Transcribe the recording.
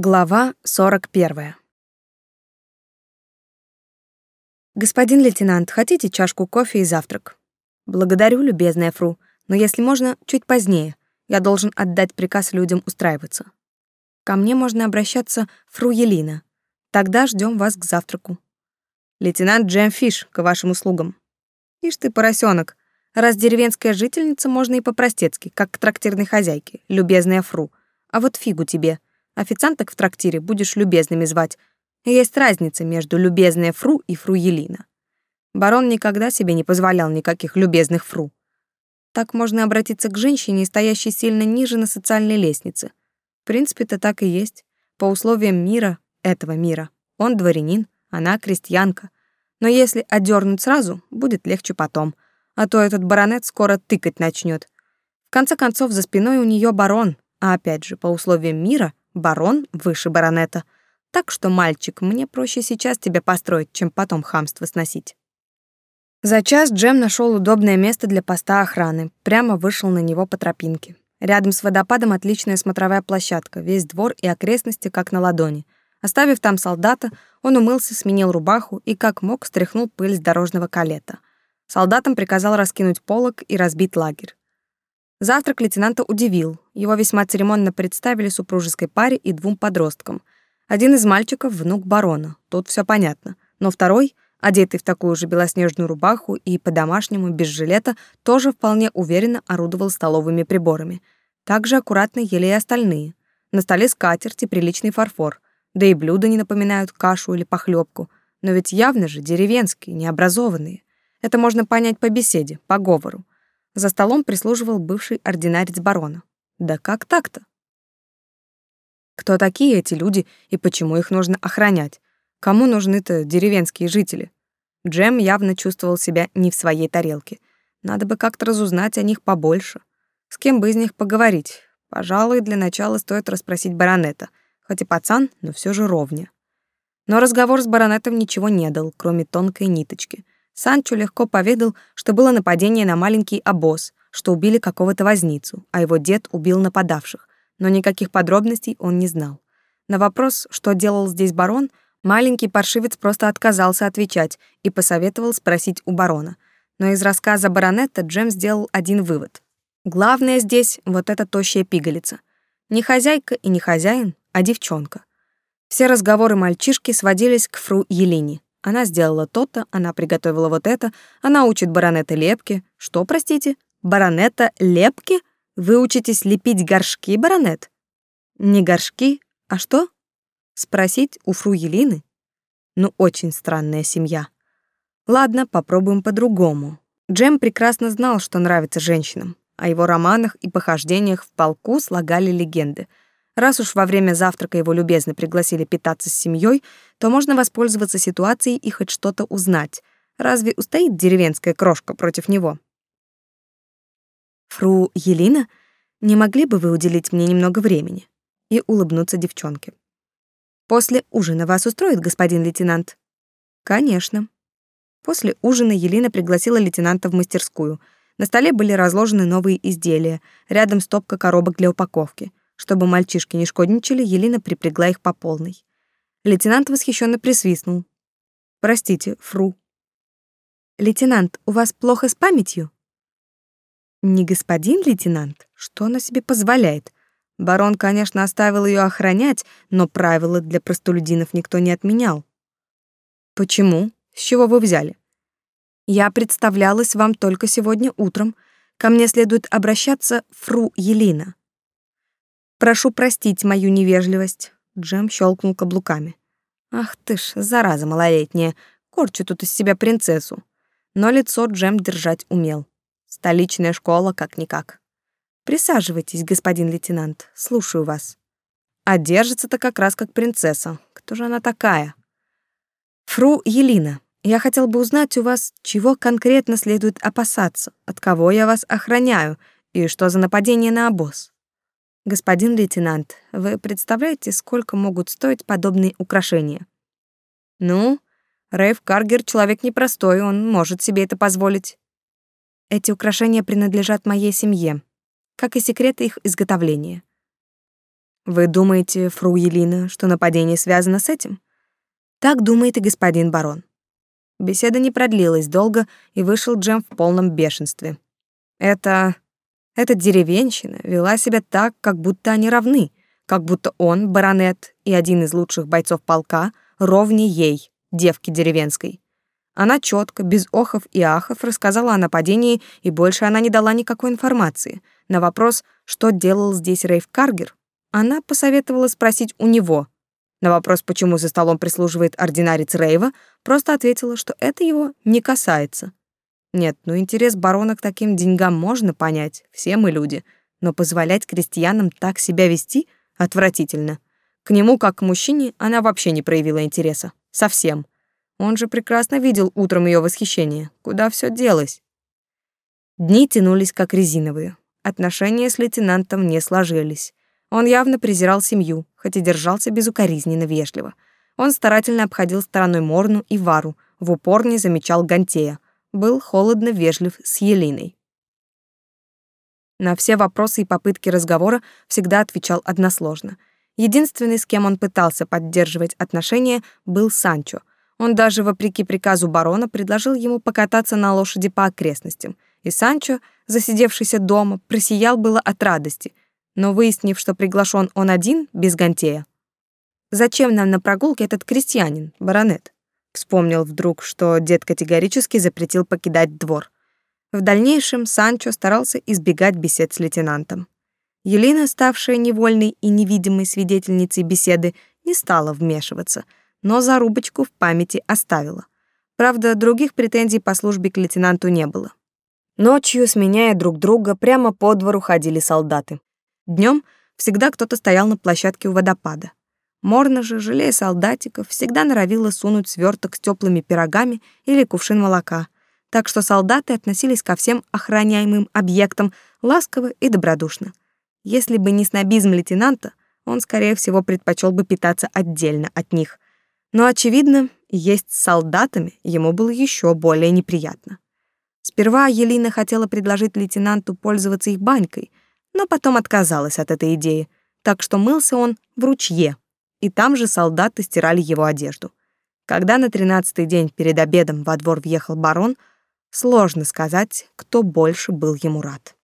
Глава 41. Господин лейтенант, хотите чашку кофе и завтрак? Благодарю, любезная фру, но если можно, чуть позднее. Я должен отдать приказ людям устраиваться. Ко мне можно обращаться фру Елина. Тогда ждем вас к завтраку. Лейтенант Джем Фиш, к вашим услугам. Ишь ты, поросенок, раз деревенская жительница, можно и по-простецки, как к трактирной хозяйке, любезная фру. А вот фигу тебе — Официанток в трактире будешь любезными звать. Есть разница между любезная фру и фру Елина. Барон никогда себе не позволял никаких любезных фру. Так можно обратиться к женщине, стоящей сильно ниже на социальной лестнице. В принципе-то так и есть. По условиям мира, этого мира. Он дворянин, она крестьянка. Но если одернуть сразу, будет легче потом. А то этот баронет скоро тыкать начнет. В конце концов, за спиной у нее барон, а опять же, по условиям мира, барон выше баронета. Так что, мальчик, мне проще сейчас тебя построить, чем потом хамство сносить. За час Джем нашел удобное место для поста охраны, прямо вышел на него по тропинке. Рядом с водопадом отличная смотровая площадка, весь двор и окрестности как на ладони. Оставив там солдата, он умылся, сменил рубаху и как мог стряхнул пыль с дорожного калета. Солдатам приказал раскинуть полог и разбить лагерь. Завтрак лейтенанта удивил. Его весьма церемонно представили супружеской паре и двум подросткам. Один из мальчиков — внук барона, тут все понятно. Но второй, одетый в такую же белоснежную рубаху и по-домашнему, без жилета, тоже вполне уверенно орудовал столовыми приборами. Также аккуратно ели и остальные. На столе скатерть и приличный фарфор. Да и блюда не напоминают кашу или похлебку. Но ведь явно же деревенские, необразованные. Это можно понять по беседе, по говору. За столом прислуживал бывший ординарец барона. Да как так-то? Кто такие эти люди и почему их нужно охранять? Кому нужны-то деревенские жители? Джем явно чувствовал себя не в своей тарелке. Надо бы как-то разузнать о них побольше. С кем бы из них поговорить? Пожалуй, для начала стоит расспросить баронета. Хоть и пацан, но все же ровня. Но разговор с баронетом ничего не дал, кроме тонкой ниточки — Санчо легко поведал, что было нападение на маленький обоз, что убили какого-то возницу, а его дед убил нападавших, но никаких подробностей он не знал. На вопрос, что делал здесь барон, маленький паршивец просто отказался отвечать и посоветовал спросить у барона. Но из рассказа баронета Джем сделал один вывод. Главное здесь вот эта тощая пигалица. Не хозяйка и не хозяин, а девчонка. Все разговоры мальчишки сводились к фру Елине. Она сделала то-то, она приготовила вот это, она учит баронета лепки. Что, простите? Баронета лепки? Вы учитесь лепить горшки, баронет? Не горшки, а что? Спросить у фру Елины? Ну, очень странная семья. Ладно, попробуем по-другому. Джем прекрасно знал, что нравится женщинам. О его романах и похождениях в полку слагали легенды — Раз уж во время завтрака его любезно пригласили питаться с семьей, то можно воспользоваться ситуацией и хоть что-то узнать. Разве устоит деревенская крошка против него? Фру Елина, не могли бы вы уделить мне немного времени? И улыбнуться девчонке. После ужина вас устроит господин лейтенант? Конечно. После ужина Елена пригласила лейтенанта в мастерскую. На столе были разложены новые изделия, рядом стопка коробок для упаковки. Чтобы мальчишки не шкодничали, Елена припрягла их по полной. Лейтенант восхищенно присвистнул. «Простите, фру». «Лейтенант, у вас плохо с памятью?» «Не господин лейтенант, что она себе позволяет? Барон, конечно, оставил ее охранять, но правила для простолюдинов никто не отменял». «Почему? С чего вы взяли?» «Я представлялась вам только сегодня утром. Ко мне следует обращаться фру Елена. Прошу простить мою невежливость. Джем щелкнул каблуками. Ах ты ж, зараза малолетняя, корчу тут из себя принцессу. Но лицо Джем держать умел. Столичная школа как-никак. Присаживайтесь, господин лейтенант, слушаю вас. А держится-то как раз как принцесса. Кто же она такая? Фру Елина, я хотел бы узнать у вас, чего конкретно следует опасаться, от кого я вас охраняю и что за нападение на обоз. Господин лейтенант, вы представляете, сколько могут стоить подобные украшения? Ну, Рейв Каргер человек непростой, он может себе это позволить. Эти украшения принадлежат моей семье, как и секреты их изготовления. Вы думаете, фру Елина, что нападение связано с этим? Так думает и господин барон. Беседа не продлилась долго, и вышел Джем в полном бешенстве. Это... эта деревенщина вела себя так, как будто они равны, как будто он, баронет и один из лучших бойцов полка, ровнее ей, девки деревенской. Она четко, без охов и ахов, рассказала о нападении, и больше она не дала никакой информации. На вопрос, что делал здесь Рейв Каргер, она посоветовала спросить у него — на вопрос, почему за столом прислуживает ординарец Рейва, просто ответила, что это его не касается. Нет, ну интерес барона к таким деньгам можно понять, все мы люди, но позволять крестьянам так себя вести отвратительно. К нему, как к мужчине, она вообще не проявила интереса. Совсем. Он же прекрасно видел утром ее восхищение. Куда все делось? Дни тянулись как резиновые. Отношения с лейтенантом не сложились. Он явно презирал семью, хоть и держался безукоризненно вежливо. Он старательно обходил стороной Морну и Вару, в упор не замечал Гантея, был холодно вежлив с Елиной. На все вопросы и попытки разговора всегда отвечал односложно. Единственный, с кем он пытался поддерживать отношения, был Санчо. Он даже, вопреки приказу барона, предложил ему покататься на лошади по окрестностям. И Санчо, засидевшийся дома, просиял было от радости — но выяснив, что приглашен он один, без Гантея. «Зачем нам на прогулке этот крестьянин, баронет?» Вспомнил вдруг, что дед категорически запретил покидать двор. В дальнейшем Санчо старался избегать бесед с лейтенантом. Елена, ставшая невольной и невидимой свидетельницей беседы, не стала вмешиваться, но зарубочку в памяти оставила. Правда, других претензий по службе к лейтенанту не было. Ночью, сменяя друг друга, прямо по двору ходили солдаты. Днем всегда кто-то стоял на площадке у водопада. Морна же, жалея солдатиков, всегда норовила сунуть сверток с теплыми пирогами или кувшин молока, так что солдаты относились ко всем охраняемым объектам ласково и добродушно. Если бы не снобизм лейтенанта, он, скорее всего, предпочел бы питаться отдельно от них. Но, очевидно, есть с солдатами ему было еще более неприятно. Сперва Елена хотела предложить лейтенанту пользоваться их банькой — но потом отказалась от этой идеи, так что мылся он в ручье, и там же солдаты стирали его одежду. Когда на тринадцатый день перед обедом во двор въехал барон, сложно сказать, кто больше был ему рад.